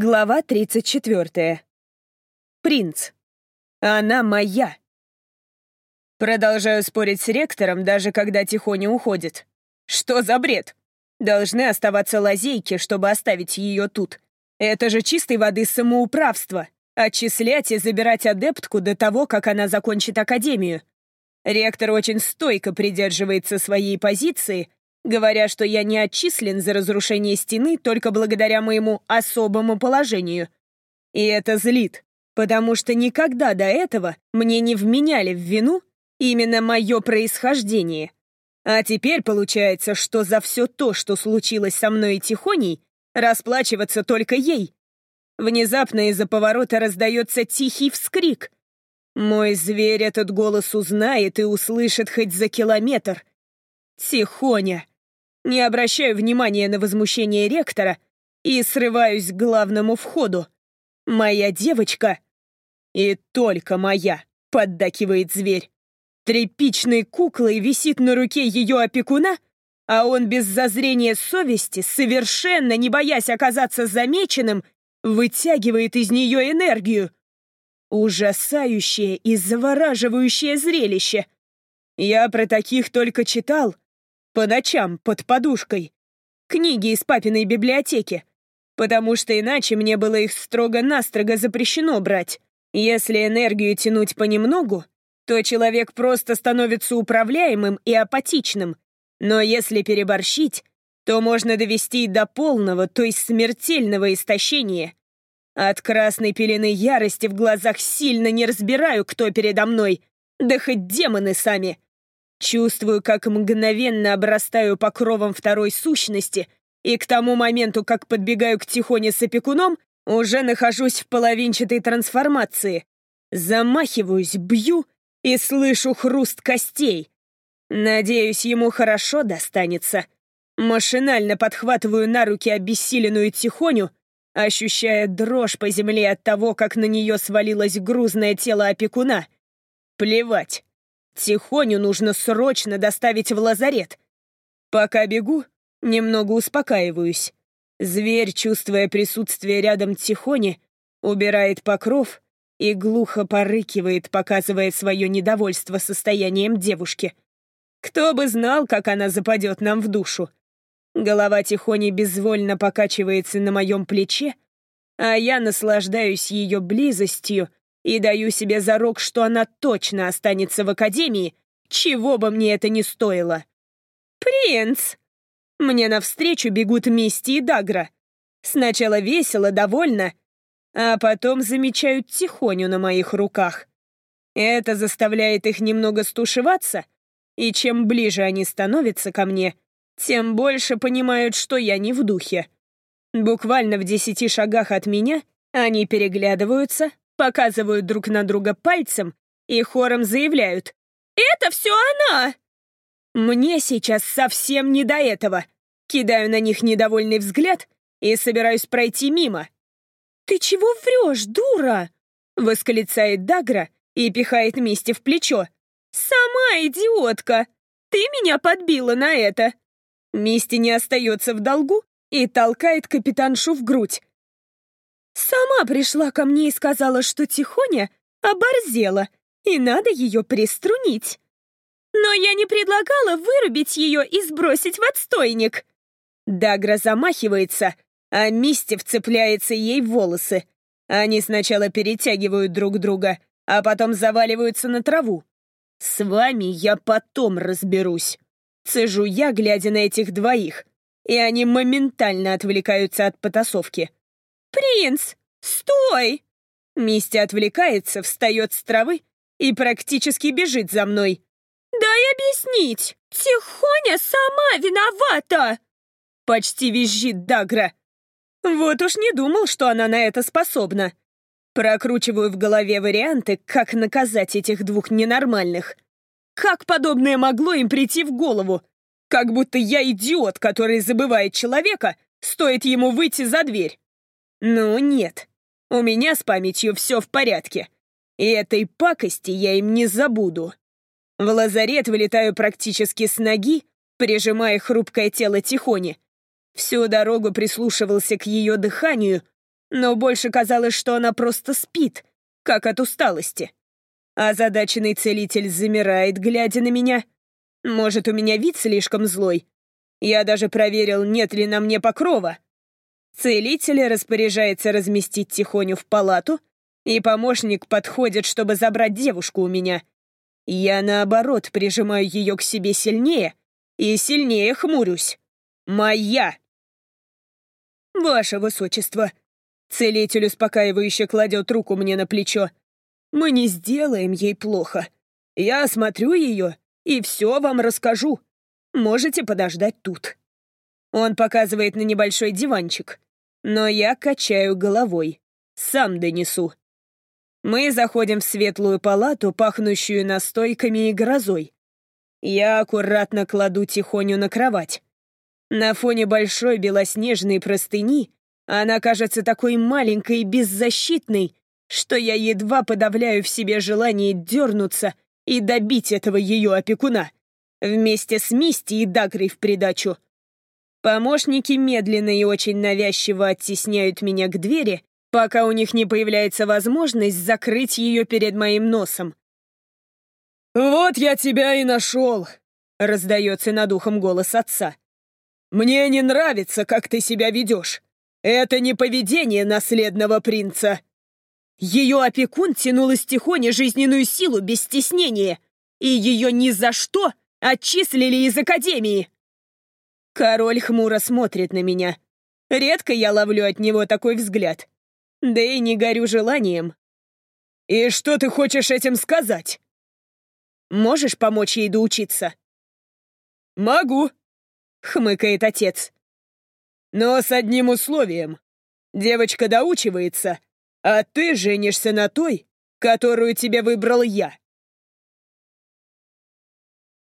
Глава 34. Принц. Она моя. Продолжаю спорить с ректором, даже когда Тихоня уходит. Что за бред? Должны оставаться лазейки, чтобы оставить ее тут. Это же чистой воды самоуправство. Отчислять и забирать адептку до того, как она закончит академию. Ректор очень стойко придерживается своей позиции говоря, что я не отчислен за разрушение стены только благодаря моему особому положению. И это злит, потому что никогда до этого мне не вменяли в вину именно мое происхождение. А теперь получается, что за все то, что случилось со мной и Тихоней, расплачиваться только ей. Внезапно из-за поворота раздается тихий вскрик. Мой зверь этот голос узнает и услышит хоть за километр. Тихоня. Не обращаю внимания на возмущение ректора и срываюсь к главному входу. Моя девочка и только моя, поддакивает зверь. Тряпичной куклой висит на руке ее опекуна, а он без зазрения совести, совершенно не боясь оказаться замеченным, вытягивает из нее энергию. Ужасающее и завораживающее зрелище. Я про таких только читал — по ночам под подушкой. Книги из папиной библиотеки. Потому что иначе мне было их строго-настрого запрещено брать. Если энергию тянуть понемногу, то человек просто становится управляемым и апатичным. Но если переборщить, то можно довести до полного, то есть смертельного истощения. От красной пелены ярости в глазах сильно не разбираю, кто передо мной, да хоть демоны сами. Чувствую, как мгновенно обрастаю покровом второй сущности, и к тому моменту, как подбегаю к Тихоне с опекуном, уже нахожусь в половинчатой трансформации. Замахиваюсь, бью и слышу хруст костей. Надеюсь, ему хорошо достанется. Машинально подхватываю на руки обессиленную Тихоню, ощущая дрожь по земле от того, как на нее свалилось грузное тело опекуна. Плевать. Тихоню нужно срочно доставить в лазарет. Пока бегу, немного успокаиваюсь. Зверь, чувствуя присутствие рядом Тихони, убирает покров и глухо порыкивает, показывая свое недовольство состоянием девушки. Кто бы знал, как она западет нам в душу. Голова Тихони безвольно покачивается на моем плече, а я наслаждаюсь ее близостью и даю себе зарок, что она точно останется в академии, чего бы мне это ни стоило. «Принц!» Мне навстречу бегут Мисти и Дагра. Сначала весело, довольно, а потом замечают тихоню на моих руках. Это заставляет их немного стушеваться, и чем ближе они становятся ко мне, тем больше понимают, что я не в духе. Буквально в десяти шагах от меня они переглядываются, показывают друг на друга пальцем и хором заявляют «Это все она!» Мне сейчас совсем не до этого. Кидаю на них недовольный взгляд и собираюсь пройти мимо. «Ты чего врешь, дура?» — восклицает Дагра и пихает Мисти в плечо. «Сама идиотка! Ты меня подбила на это!» Мисти не остается в долгу и толкает капитаншу в грудь. Сама пришла ко мне и сказала, что Тихоня оборзела, и надо ее приструнить. Но я не предлагала вырубить ее и сбросить в отстойник. Дагра замахивается, а Мисти вцепляется ей в волосы. Они сначала перетягивают друг друга, а потом заваливаются на траву. С вами я потом разберусь. Цежу я, глядя на этих двоих, и они моментально отвлекаются от потасовки. «Принц, стой!» Мисти отвлекается, встает с травы и практически бежит за мной. «Дай объяснить! Тихоня сама виновата!» Почти визжит Дагра. Вот уж не думал, что она на это способна. Прокручиваю в голове варианты, как наказать этих двух ненормальных. Как подобное могло им прийти в голову? Как будто я идиот, который забывает человека, стоит ему выйти за дверь. Ну нет, у меня с памятью все в порядке. И этой пакости я им не забуду. В лазарет вылетаю практически с ноги, прижимая хрупкое тело Тихони. Всю дорогу прислушивался к ее дыханию, но больше казалось, что она просто спит, как от усталости. Озадаченный целитель замирает, глядя на меня. Может, у меня вид слишком злой? Я даже проверил, нет ли на мне покрова. Целитель распоряжается разместить Тихоню в палату, и помощник подходит, чтобы забрать девушку у меня. Я, наоборот, прижимаю ее к себе сильнее и сильнее хмурюсь. Моя! Ваше Высочество. Целитель успокаивающе кладет руку мне на плечо. Мы не сделаем ей плохо. Я осмотрю ее и все вам расскажу. Можете подождать тут. Он показывает на небольшой диванчик, но я качаю головой. Сам донесу. Мы заходим в светлую палату, пахнущую настойками и грозой. Я аккуратно кладу Тихоню на кровать. На фоне большой белоснежной простыни она кажется такой маленькой и беззащитной, что я едва подавляю в себе желание дернуться и добить этого ее опекуна, вместе с Мисти и Дагрой в придачу. Помощники медленно и очень навязчиво оттесняют меня к двери, пока у них не появляется возможность закрыть ее перед моим носом. «Вот я тебя и нашел!» — раздается над ухом голос отца. «Мне не нравится, как ты себя ведешь. Это не поведение наследного принца». Ее опекун тянул из Тихони жизненную силу без стеснения, и ее ни за что отчислили из Академии. Король хмуро смотрит на меня. Редко я ловлю от него такой взгляд. Да и не горю желанием. «И что ты хочешь этим сказать?» «Можешь помочь ей доучиться?» «Могу», — хмыкает отец. «Но с одним условием. Девочка доучивается, а ты женишься на той, которую тебе выбрал я».